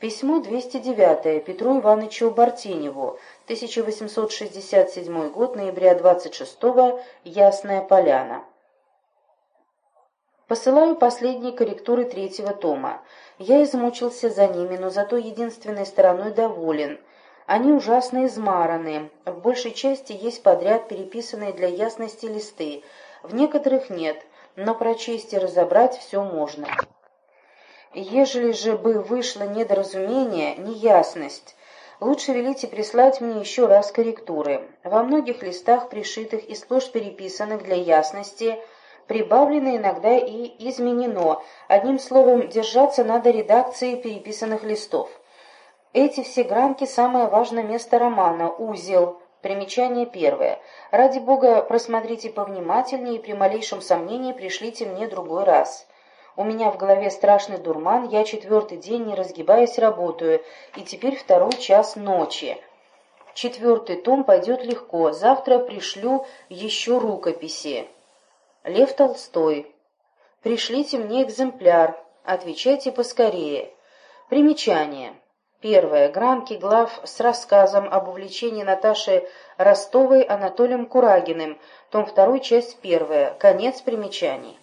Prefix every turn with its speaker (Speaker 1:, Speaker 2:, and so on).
Speaker 1: Письмо 209 Петру Ивановичу Бартеневу, 1867 год, ноября 26 Ясная Поляна. Посылаю последние корректуры третьего тома. Я измучился за ними, но зато единственной стороной доволен. Они ужасно измараны. В большей части есть подряд переписанные для ясности листы. В некоторых нет, но прочесть и разобрать все можно. Ежели же бы вышло недоразумение, неясность, лучше велите прислать мне еще раз корректуры. Во многих листах, пришитых и сплошь переписанных для ясности, прибавлено иногда и изменено. Одним словом, держаться надо редакции переписанных листов. Эти все гранки – самое важное место романа, узел, примечание первое. Ради бога, просмотрите повнимательнее и при малейшем сомнении пришлите мне другой раз. У меня в голове страшный дурман, я четвертый день, не разгибаясь, работаю, и теперь второй час ночи. Четвертый том пойдет легко, завтра пришлю еще рукописи. Лев Толстой. Пришлите мне экземпляр, отвечайте поскорее. Примечание. Первое. Гранки глав с рассказом об увлечении Наташи Ростовой Анатолием Курагиным. Том 2, часть 1. Конец примечаний.